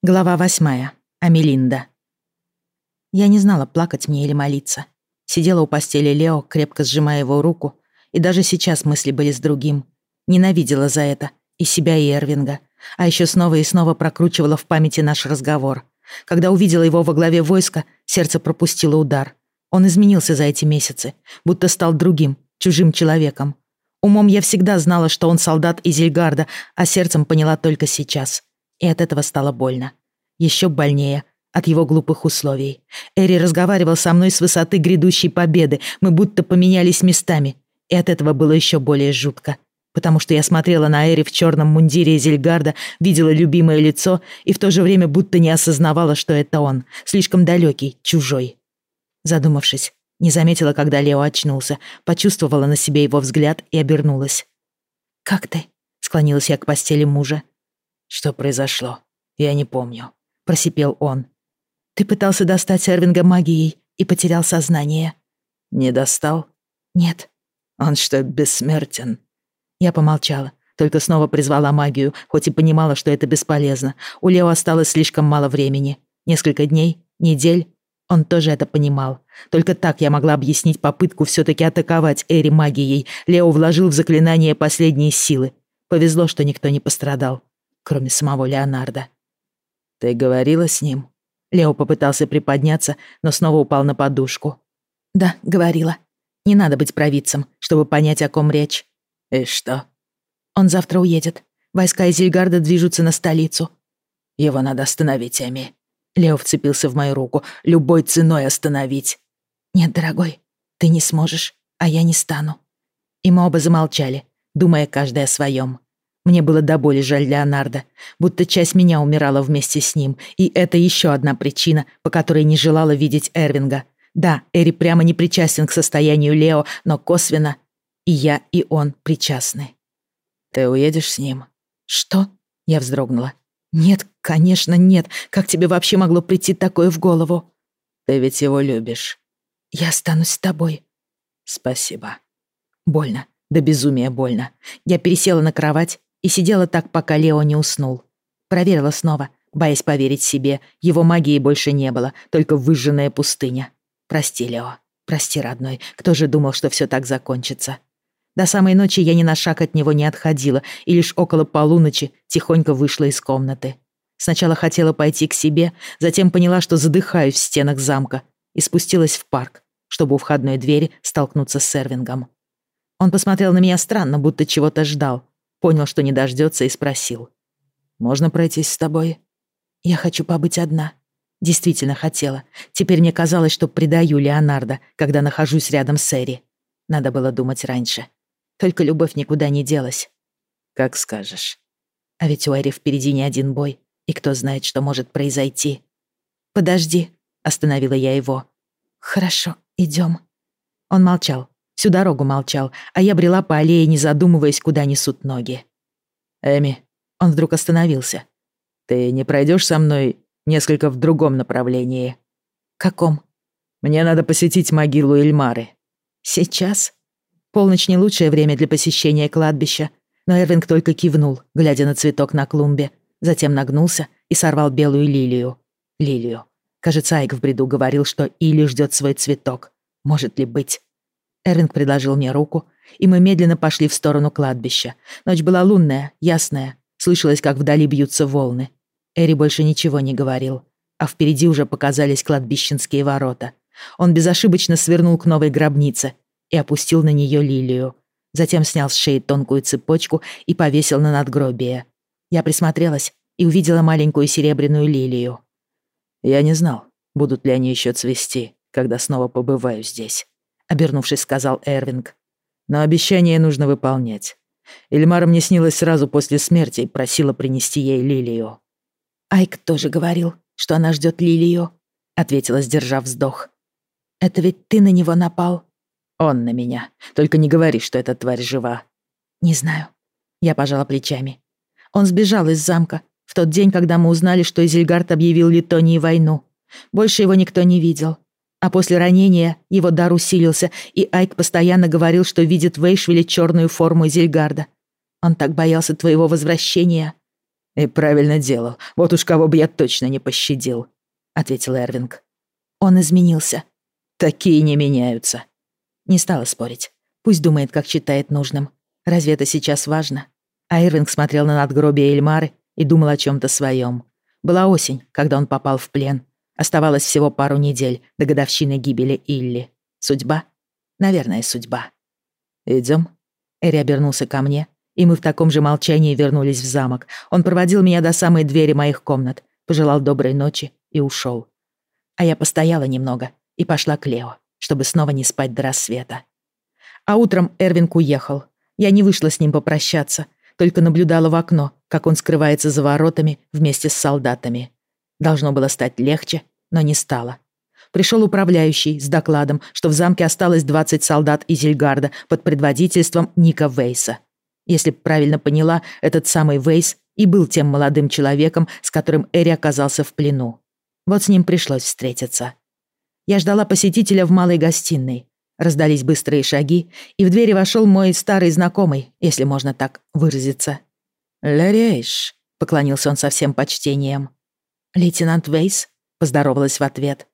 Глава восьмая. Амелинда. Я не знала, плакать мне или молиться. Сидела у постели Лео, крепко сжимая его руку, и даже сейчас мысли были с другим. Ненавидела за это и себя, и Эрвинга. А еще снова и снова прокручивала в памяти наш разговор. Когда увидела его во главе войска, сердце пропустило удар. Он изменился за эти месяцы, будто стал другим, чужим человеком. Умом я всегда знала, что он солдат Изельгарда, а сердцем поняла только сейчас — и от этого стало больно. Еще больнее от его глупых условий. Эри разговаривал со мной с высоты грядущей победы. Мы будто поменялись местами. И от этого было еще более жутко. Потому что я смотрела на Эри в черном мундире Зельгарда, видела любимое лицо и в то же время будто не осознавала, что это он. Слишком далекий, чужой. Задумавшись, не заметила, когда Лео очнулся, почувствовала на себе его взгляд и обернулась. «Как ты?» — склонилась я к постели мужа. «Что произошло? Я не помню», — просипел он. «Ты пытался достать Эрвинга магией и потерял сознание». «Не достал?» «Нет». «Он что, бессмертен?» Я помолчала, только снова призвала магию, хоть и понимала, что это бесполезно. У Лео осталось слишком мало времени. Несколько дней, недель. Он тоже это понимал. Только так я могла объяснить попытку все-таки атаковать Эри магией. Лео вложил в заклинание последние силы. Повезло, что никто не пострадал кроме самого Леонардо. «Ты говорила с ним?» Лео попытался приподняться, но снова упал на подушку. «Да, говорила. Не надо быть провидцем, чтобы понять, о ком речь». «И что?» «Он завтра уедет. Войска из Ильгарда движутся на столицу». «Его надо остановить, Эми». Лео вцепился в мою руку. «Любой ценой остановить». «Нет, дорогой, ты не сможешь, а я не стану». И мы оба замолчали, думая каждый о своем. Мне было до боли жаль Леонардо, будто часть меня умирала вместе с ним, и это еще одна причина, по которой не желала видеть Эрвинга. Да, Эри прямо не причастен к состоянию Лео, но косвенно и я, и он причастны. «Ты уедешь с ним?» «Что?» — я вздрогнула. «Нет, конечно, нет. Как тебе вообще могло прийти такое в голову?» «Ты ведь его любишь». «Я останусь с тобой». «Спасибо». Больно, да безумия больно. Я пересела на кровать и сидела так, пока Лео не уснул. Проверила снова, боясь поверить себе. Его магии больше не было, только выжженная пустыня. Прости, Лео. Прости, родной. Кто же думал, что все так закончится? До самой ночи я ни на шаг от него не отходила, и лишь около полуночи тихонько вышла из комнаты. Сначала хотела пойти к себе, затем поняла, что задыхаюсь в стенах замка, и спустилась в парк, чтобы у входной двери столкнуться с Сервингом. Он посмотрел на меня странно, будто чего-то ждал, Понял, что не дождется, и спросил. «Можно пройтись с тобой?» «Я хочу побыть одна». Действительно хотела. Теперь мне казалось, что предаю Леонардо, когда нахожусь рядом с Эри. Надо было думать раньше. Только любовь никуда не делась. «Как скажешь». А ведь у Эри впереди не один бой, и кто знает, что может произойти. «Подожди», — остановила я его. «Хорошо, идем. Он молчал, Всю дорогу молчал, а я брела по аллее, не задумываясь, куда несут ноги. «Эми», он вдруг остановился. «Ты не пройдешь со мной несколько в другом направлении?» «Каком?» «Мне надо посетить могилу Эльмары». «Сейчас?» Полночь не лучшее время для посещения кладбища, но Эрвинг только кивнул, глядя на цветок на клумбе, затем нагнулся и сорвал белую лилию. Лилию. Кажется, Айк в бреду говорил, что Или ждет свой цветок. Может ли быть? Эрвинг предложил мне руку, и мы медленно пошли в сторону кладбища. Ночь была лунная, ясная. Слышалось, как вдали бьются волны. Эри больше ничего не говорил, а впереди уже показались кладбищенские ворота. Он безошибочно свернул к новой гробнице и опустил на нее лилию. Затем снял с шеи тонкую цепочку и повесил на надгробие. Я присмотрелась и увидела маленькую серебряную лилию. Я не знал, будут ли они еще цвести, когда снова побываю здесь обернувшись, сказал Эрвинг. Но обещание нужно выполнять. Эльмара мне снилась сразу после смерти и просила принести ей лилию. Айк тоже говорил, что она ждет лилию, ответила, сдержав вздох. Это ведь ты на него напал? Он на меня. Только не говори, что эта тварь жива. Не знаю. Я пожала плечами. Он сбежал из замка в тот день, когда мы узнали, что Изельгард объявил Литонии войну. Больше его никто не видел. А после ранения его дар усилился, и Айк постоянно говорил, что видит в Эйшвилле черную форму Зельгарда. Он так боялся твоего возвращения. «И правильно делал. Вот уж кого бы я точно не пощадил», — ответил Эрвинг. «Он изменился». «Такие не меняются». Не стала спорить. Пусть думает, как считает нужным. Разве это сейчас важно? А Ирвинг смотрел на надгробие Эльмары и думал о чем то своем. Была осень, когда он попал в плен. Оставалось всего пару недель до годовщины гибели Илли. Судьба? Наверное, судьба. Идем. Эри обернулся ко мне, и мы в таком же молчании вернулись в замок. Он проводил меня до самой двери моих комнат, пожелал доброй ночи и ушел. А я постояла немного и пошла к Лео, чтобы снова не спать до рассвета. А утром Эрвинг уехал. Я не вышла с ним попрощаться, только наблюдала в окно, как он скрывается за воротами вместе с солдатами. Должно было стать легче, но не стало. Пришел управляющий с докладом, что в замке осталось 20 солдат из Зельгарда под предводительством Ника Вейса. Если правильно поняла, этот самый Вейс и был тем молодым человеком, с которым Эри оказался в плену. Вот с ним пришлось встретиться. Я ждала посетителя в малой гостиной. Раздались быстрые шаги, и в двери вошел мой старый знакомый, если можно так выразиться. «Ларейш», — поклонился он со всем почтением. «Лейтенант Вейс», — поздоровалась в ответ.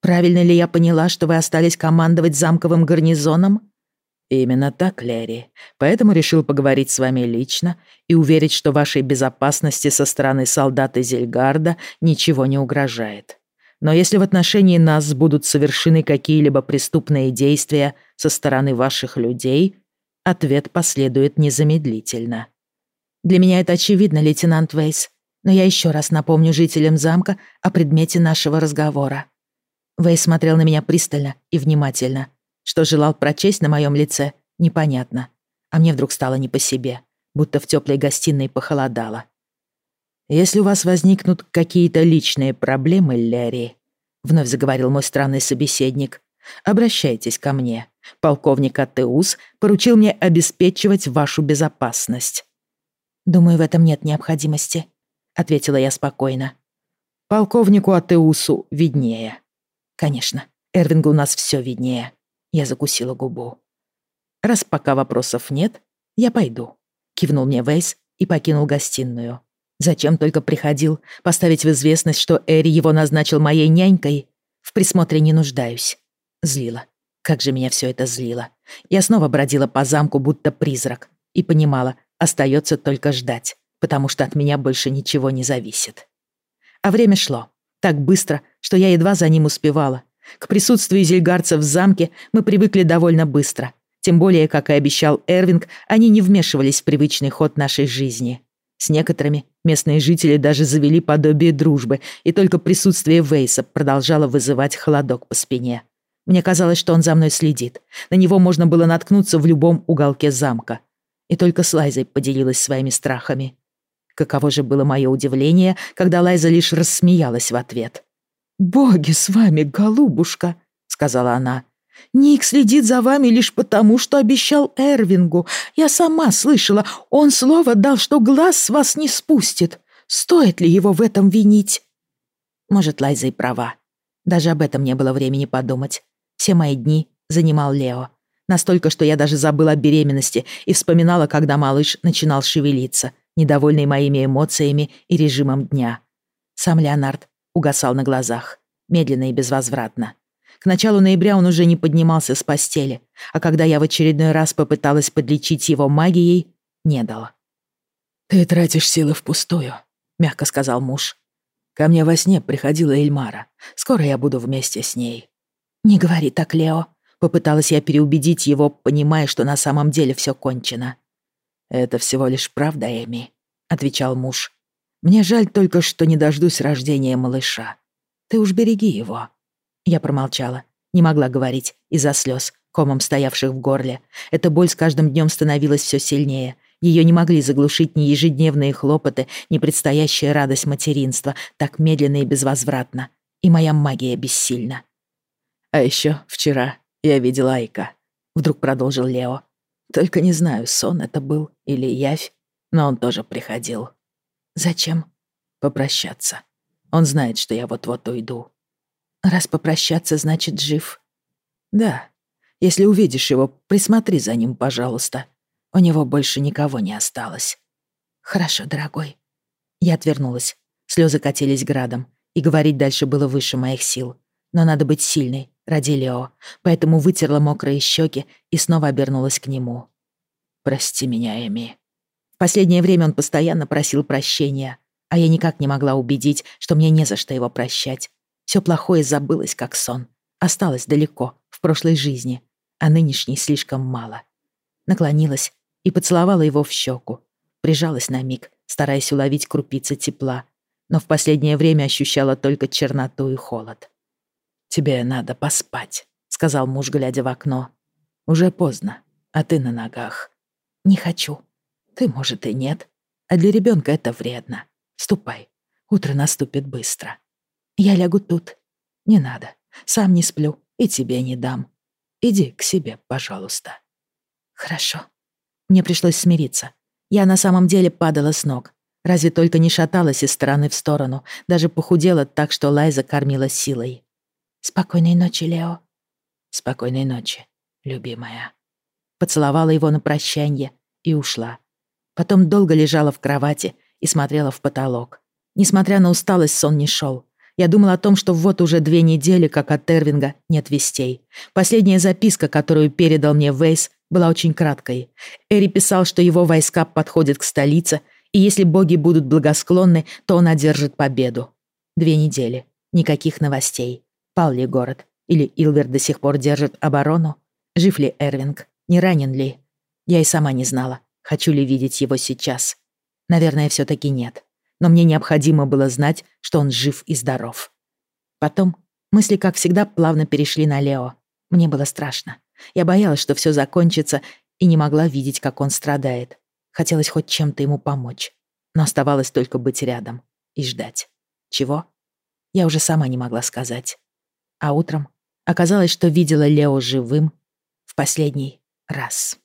«Правильно ли я поняла, что вы остались командовать замковым гарнизоном?» «Именно так, Лерри. Поэтому решил поговорить с вами лично и уверить, что вашей безопасности со стороны солдат Зельгарда ничего не угрожает. Но если в отношении нас будут совершены какие-либо преступные действия со стороны ваших людей, ответ последует незамедлительно. Для меня это очевидно, лейтенант Вейс, но я еще раз напомню жителям замка о предмете нашего разговора. Вейс смотрел на меня пристально и внимательно. Что желал прочесть на моем лице, непонятно. А мне вдруг стало не по себе, будто в теплой гостиной похолодало. «Если у вас возникнут какие-то личные проблемы, Лерри», — вновь заговорил мой странный собеседник, «обращайтесь ко мне. Полковник Атеус поручил мне обеспечивать вашу безопасность». «Думаю, в этом нет необходимости», — ответила я спокойно. «Полковнику Атеусу виднее». «Конечно, Эрвингу у нас все виднее». Я закусила губу. «Раз пока вопросов нет, я пойду», — кивнул мне Вейс и покинул гостиную. Зачем только приходил поставить в известность, что Эри его назначил моей нянькой? В присмотре не нуждаюсь. Злило. Как же меня все это злило. Я снова бродила по замку, будто призрак, и понимала, остается только ждать, потому что от меня больше ничего не зависит. А время шло. Так быстро, что я едва за ним успевала. К присутствию зельгарцев в замке мы привыкли довольно быстро. Тем более, как и обещал Эрвинг, они не вмешивались в привычный ход нашей жизни. С некоторыми местные жители даже завели подобие дружбы, и только присутствие Вейса продолжало вызывать холодок по спине. Мне казалось, что он за мной следит. На него можно было наткнуться в любом уголке замка. И только с Лайзой поделилась своими страхами. Каково же было мое удивление, когда Лайза лишь рассмеялась в ответ. «Боги с вами, голубушка», — сказала она. Ник следит за вами лишь потому, что обещал Эрвингу. Я сама слышала, он слово дал, что глаз с вас не спустит. Стоит ли его в этом винить?» Может, Лайза и права. Даже об этом не было времени подумать. Все мои дни занимал Лео. Настолько, что я даже забыла о беременности и вспоминала, когда малыш начинал шевелиться, недовольный моими эмоциями и режимом дня. Сам Леонард угасал на глазах, медленно и безвозвратно. К началу ноября он уже не поднимался с постели, а когда я в очередной раз попыталась подлечить его магией, не дал. «Ты тратишь силы впустую», — мягко сказал муж. «Ко мне во сне приходила Эльмара. Скоро я буду вместе с ней». «Не говори так, Лео», — попыталась я переубедить его, понимая, что на самом деле все кончено. «Это всего лишь правда, Эми», — отвечал муж. «Мне жаль только, что не дождусь рождения малыша. Ты уж береги его». Я промолчала, не могла говорить из-за слез, комом стоявших в горле. Эта боль с каждым днем становилась все сильнее. Ее не могли заглушить ни ежедневные хлопоты, ни предстоящая радость материнства, так медленно и безвозвратно. И моя магия бессильна. «А еще вчера я видел Айка», — вдруг продолжил Лео. «Только не знаю, сон это был или явь, но он тоже приходил». «Зачем?» «Попрощаться. Он знает, что я вот-вот уйду». Раз попрощаться, значит, жив. Да. Если увидишь его, присмотри за ним, пожалуйста. У него больше никого не осталось. Хорошо, дорогой. Я отвернулась. Слезы катились градом, и говорить дальше было выше моих сил. Но надо быть сильной ради Лео, поэтому вытерла мокрые щеки и снова обернулась к нему. «Прости меня, Эми». В последнее время он постоянно просил прощения, а я никак не могла убедить, что мне не за что его прощать. Все плохое забылось, как сон. Осталось далеко, в прошлой жизни, а нынешней слишком мало. Наклонилась и поцеловала его в щеку. Прижалась на миг, стараясь уловить крупицы тепла, но в последнее время ощущала только черноту и холод. «Тебе надо поспать», — сказал муж, глядя в окно. «Уже поздно, а ты на ногах». «Не хочу». «Ты, может, и нет, а для ребенка это вредно. Ступай, утро наступит быстро». «Я лягу тут». «Не надо, сам не сплю и тебе не дам. Иди к себе, пожалуйста». «Хорошо». Мне пришлось смириться. Я на самом деле падала с ног. Разве только не шаталась из стороны в сторону, даже похудела так, что Лайза кормила силой. «Спокойной ночи, Лео». «Спокойной ночи, любимая». Поцеловала его на прощанье и ушла. Потом долго лежала в кровати и смотрела в потолок. Несмотря на усталость, сон не шел. Я думала о том, что вот уже две недели, как от Тервинга, нет вестей. Последняя записка, которую передал мне Вейс, была очень краткой. Эри писал, что его войска подходят к столице, и если боги будут благосклонны, то он одержит победу. Две недели. Никаких новостей. Пал ли город? Или Илвер до сих пор держит оборону? Жив ли Эрвинг? Не ранен ли? Я и сама не знала, хочу ли видеть его сейчас. Наверное, все таки нет. Но мне необходимо было знать, что он жив и здоров. Потом мысли, как всегда, плавно перешли на Лео. Мне было страшно. Я боялась, что все закончится, и не могла видеть, как он страдает. Хотелось хоть чем-то ему помочь. Но оставалось только быть рядом и ждать. Чего? Я уже сама не могла сказать. А утром оказалось, что видела Лео живым в последний раз.